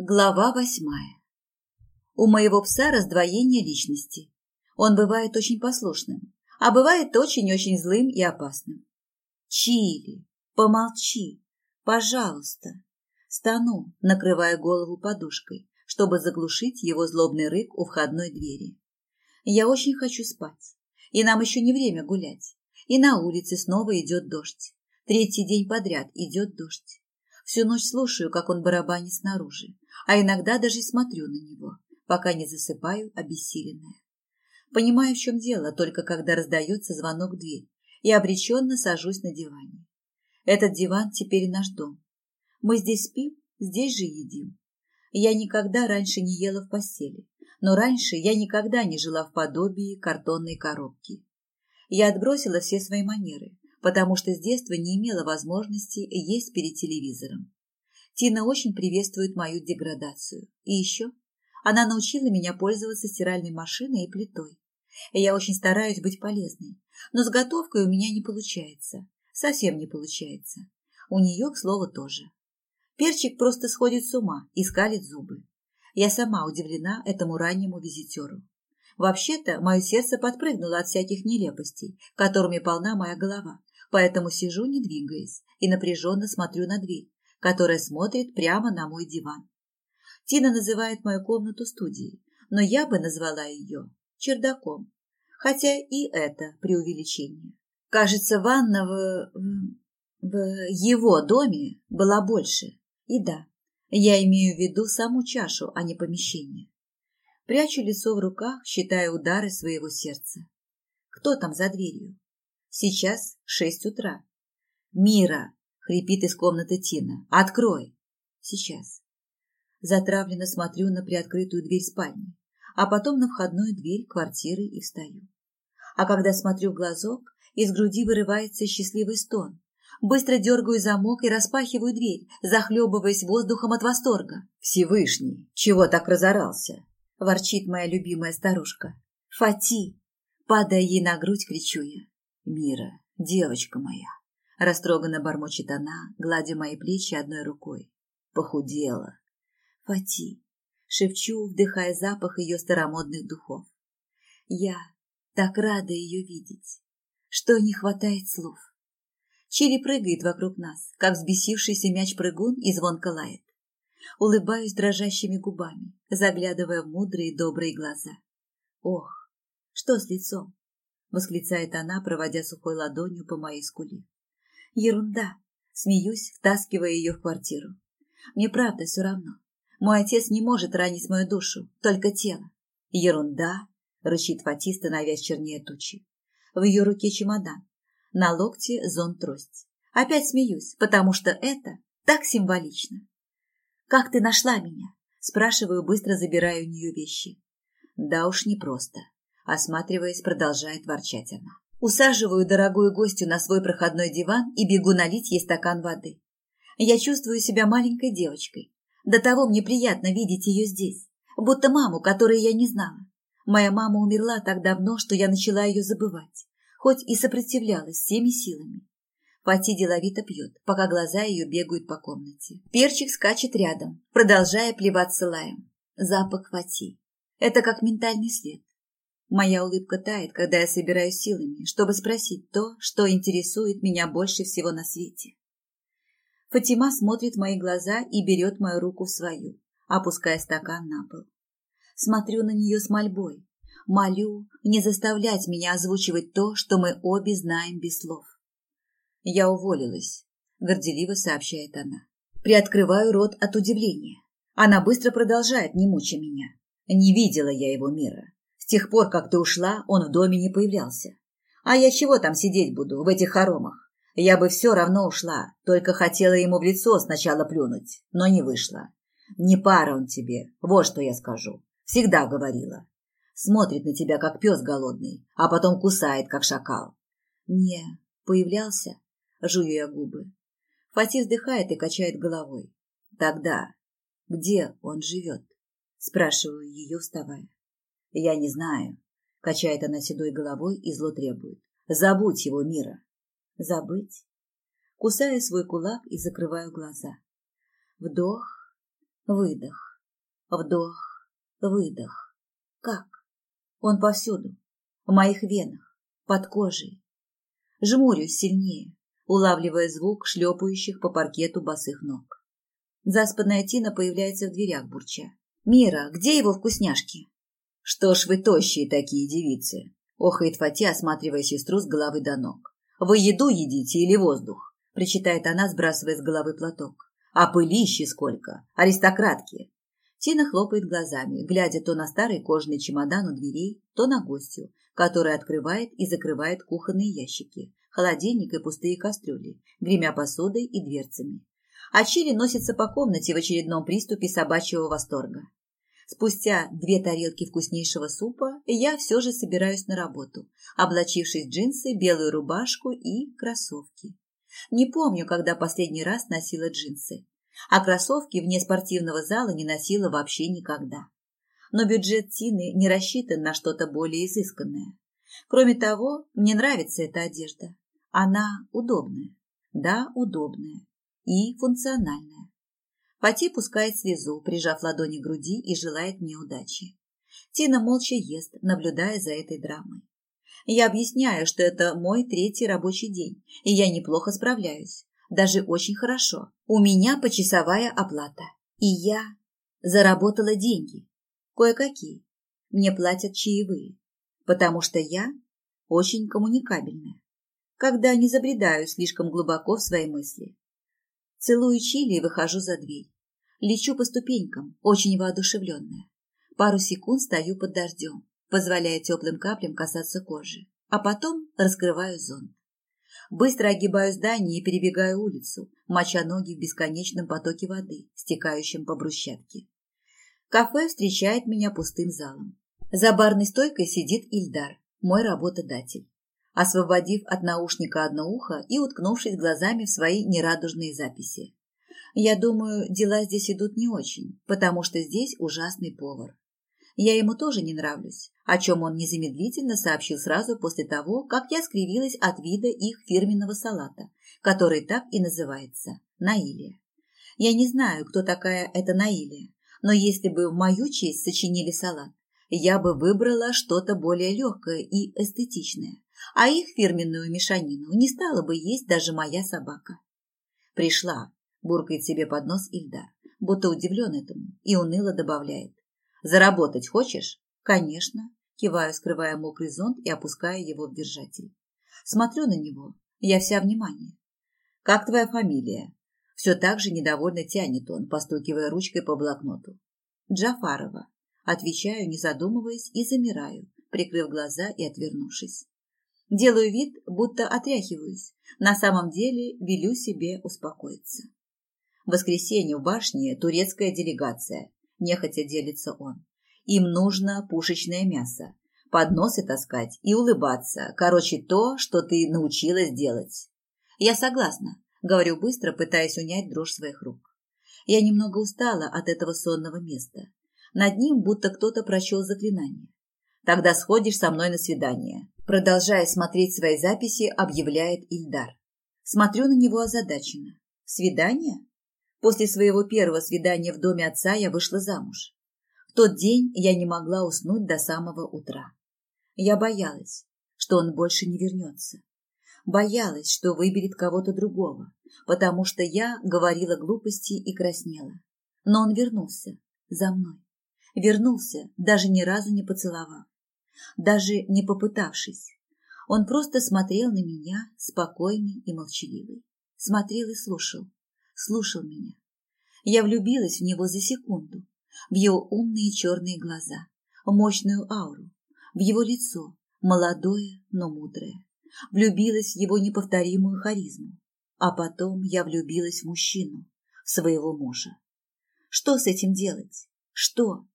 Глава восьмая. У моего пса раздвоение личности. Он бывает очень послушным, а бывает очень-очень злым и опасным. Чили, помолчи, пожалуйста. Стану, накрывая голову подушкой, чтобы заглушить его злобный рык у входной двери. Я очень хочу спать, и нам еще не время гулять. И на улице снова идет дождь. Третий день подряд идет дождь. Всю ночь слушаю, как он барабанит снаружи, а иногда даже смотрю на него, пока не засыпаю обессиленная. Понимаю, в чем дело, только когда раздается звонок в дверь, и обреченно сажусь на диване. Этот диван теперь наш дом. Мы здесь спим, здесь же едим. Я никогда раньше не ела в постели, но раньше я никогда не жила в подобии картонной коробки. Я отбросила все свои манеры, потому что с детства не имела возможности есть перед телевизором. Тина очень приветствует мою деградацию. И еще она научила меня пользоваться стиральной машиной и плитой. Я очень стараюсь быть полезной, но с готовкой у меня не получается. Совсем не получается. У нее, к слову, тоже. Перчик просто сходит с ума и скалит зубы. Я сама удивлена этому раннему визитеру. Вообще-то, мое сердце подпрыгнуло от всяких нелепостей, которыми полна моя голова, поэтому сижу, не двигаясь, и напряженно смотрю на дверь, которая смотрит прямо на мой диван. Тина называет мою комнату студией, но я бы назвала ее чердаком, хотя и это преувеличение. Кажется, ванна в, в, его доме была больше. И да, я имею в виду саму чашу, а не помещение. Прячу лицо в руках, считая удары своего сердца. Кто там за дверью? Сейчас шесть утра. «Мира!» — хрипит из комнаты Тина. «Открой!» «Сейчас». Затравленно смотрю на приоткрытую дверь спальни, а потом на входную дверь квартиры и встаю. А когда смотрю в глазок, из груди вырывается счастливый стон. Быстро дергаю замок и распахиваю дверь, захлебываясь воздухом от восторга. «Всевышний, чего так разорался?» – ворчит моя любимая старушка. «Фати!» Падая ей на грудь, кричу я. «Мира, девочка моя!» Растроганно бормочет она, гладя мои плечи одной рукой. Похудела. «Фати!» Шепчу, вдыхая запах ее старомодных духов. Я так рада ее видеть, что не хватает слов. Чили прыгает вокруг нас, как взбесившийся мяч-прыгун и звонко лает. Улыбаюсь дрожащими губами, заглядывая в мудрые добрые глаза. Ох, что с лицом? — восклицает она, проводя сухой ладонью по моей скуле. «Ерунда!» — смеюсь, втаскивая ее в квартиру. «Мне правда все равно. Мой отец не может ранить мою душу, только тело». «Ерунда!» — рычит Фати, становясь чернее тучи. В ее руке чемодан, на локте зонт-трость. Опять смеюсь, потому что это так символично. «Как ты нашла меня?» — спрашиваю, быстро забирая у нее вещи. «Да уж непросто», Осматриваясь, продолжает ворчать она. Усаживаю дорогую гостью на свой проходной диван и бегу налить ей стакан воды. Я чувствую себя маленькой девочкой. До того мне приятно видеть ее здесь, будто маму, которой я не знала. Моя мама умерла так давно, что я начала ее забывать, хоть и сопротивлялась всеми силами. Фати деловито пьет, пока глаза ее бегают по комнате. Перчик скачет рядом, продолжая плеваться лаем. Запах Фати. Это как ментальный след. Моя улыбка тает, когда я собираюсь силами, чтобы спросить то, что интересует меня больше всего на свете. Фатима смотрит в мои глаза и берет мою руку в свою, опуская стакан на пол. Смотрю на нее с мольбой. Молю не заставлять меня озвучивать то, что мы обе знаем без слов. Я уволилась, горделиво сообщает она. Приоткрываю рот от удивления. Она быстро продолжает, не муча меня. Не видела я его мира тех пор, как ты ушла, он в доме не появлялся. А я чего там сидеть буду, в этих хоромах? Я бы все равно ушла, только хотела ему в лицо сначала плюнуть, но не вышло. Не пара он тебе, вот что я скажу. Всегда говорила. Смотрит на тебя, как пес голодный, а потом кусает, как шакал. Не, появлялся, жую я губы. Фати вздыхает и качает головой. Тогда где он живет? Спрашиваю ее, вставая. Я не знаю. Качает она седой головой и зло требует. Забудь его, Мира. Забыть? Кусаю свой кулак и закрываю глаза. Вдох, Выдох. Вдох. Выдох. Как? Он повсюду. В моих венах. Под кожей. Жмурюсь сильнее, улавливая звук шлепающих по паркету босых ног. Заспанная Тина появляется в дверях бурча. «Мира, где его вкусняшки?» «Что ж вы тощие такие девицы?» – охает Фати, осматривая сестру с головы до ног. «Вы еду едите или воздух?» – причитает она, сбрасывая с головы платок. «А пылищи сколько! Аристократки!» Тина хлопает глазами, глядя то на старый кожаный чемодан у дверей, то на гостью, который открывает и закрывает кухонные ящики, холодильник и пустые кастрюли, гремя посудой и дверцами. А Чили носится по комнате в очередном приступе собачьего восторга. Спустя две тарелки вкуснейшего супа я все же собираюсь на работу, облачившись в джинсы, белую рубашку и кроссовки. Не помню, когда последний раз носила джинсы, а кроссовки вне спортивного зала не носила вообще никогда. Но бюджет Тины не рассчитан на что-то более изысканное. Кроме того, мне нравится эта одежда. Она удобная. Да, удобная. И функциональная. Пати пускает слезу, прижав ладони к груди и желает мне удачи. Тина молча ест, наблюдая за этой драмой. Я объясняю, что это мой третий рабочий день, и я неплохо справляюсь. Даже очень хорошо. У меня почасовая оплата. И я заработала деньги. Кое-какие. Мне платят чаевые. Потому что я очень коммуникабельная. Когда не забредаю слишком глубоко в свои мысли. Целую Чили и выхожу за дверь. Лечу по ступенькам, очень воодушевленная. Пару секунд стою под дождем, позволяя теплым каплям касаться кожи, а потом раскрываю зонт. Быстро огибаю здание и перебегаю улицу, моча ноги в бесконечном потоке воды, стекающем по брусчатке. Кафе встречает меня пустым залом. За барной стойкой сидит Ильдар, мой работодатель освободив от наушника одно ухо и уткнувшись глазами в свои нерадужные записи. Я думаю, дела здесь идут не очень, потому что здесь ужасный повар. Я ему тоже не нравлюсь, о чем он незамедлительно сообщил сразу после того, как я скривилась от вида их фирменного салата, который так и называется – Наилия. Я не знаю, кто такая эта Наилия, но если бы в мою честь сочинили салат, я бы выбрала что-то более легкое и эстетичное а их фирменную мешанину не стала бы есть даже моя собака. Пришла, буркает себе под нос Ильдар, будто удивлен этому, и уныло добавляет. Заработать хочешь? Конечно. Киваю, скрывая мокрый зонт и опуская его в держатель. Смотрю на него, я вся внимание. Как твоя фамилия? Все так же недовольно тянет он, постукивая ручкой по блокноту. Джафарова. Отвечаю, не задумываясь, и замираю, прикрыв глаза и отвернувшись. Делаю вид, будто отряхиваюсь. На самом деле велю себе успокоиться. В воскресенье в башне турецкая делегация. Нехотя делится он. Им нужно пушечное мясо. Подносы таскать и улыбаться. Короче, то, что ты научилась делать. Я согласна, говорю быстро, пытаясь унять дрожь своих рук. Я немного устала от этого сонного места. Над ним будто кто-то прочел заклинание. Тогда сходишь со мной на свидание. Продолжая смотреть свои записи, объявляет Ильдар. Смотрю на него озадаченно. Свидание? После своего первого свидания в доме отца я вышла замуж. В тот день я не могла уснуть до самого утра. Я боялась, что он больше не вернется. Боялась, что выберет кого-то другого, потому что я говорила глупости и краснела. Но он вернулся за мной. Вернулся, даже ни разу не поцеловав даже не попытавшись. Он просто смотрел на меня, спокойный и молчаливый. Смотрел и слушал. Слушал меня. Я влюбилась в него за секунду, в его умные черные глаза, мощную ауру, в его лицо, молодое, но мудрое. Влюбилась в его неповторимую харизму. А потом я влюбилась в мужчину, в своего мужа. Что с этим делать? Что?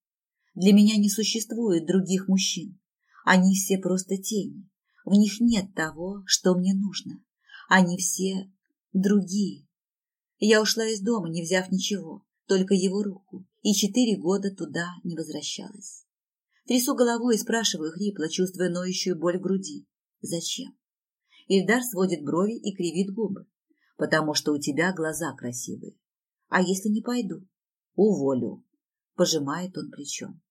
Для меня не существует других мужчин. Они все просто тени. В них нет того, что мне нужно. Они все другие. Я ушла из дома, не взяв ничего, только его руку, и четыре года туда не возвращалась. Трясу головой и спрашиваю хрипло, чувствуя ноющую боль в груди. Зачем? Ильдар сводит брови и кривит губы. Потому что у тебя глаза красивые. А если не пойду? Уволю. Пожимает он плечом.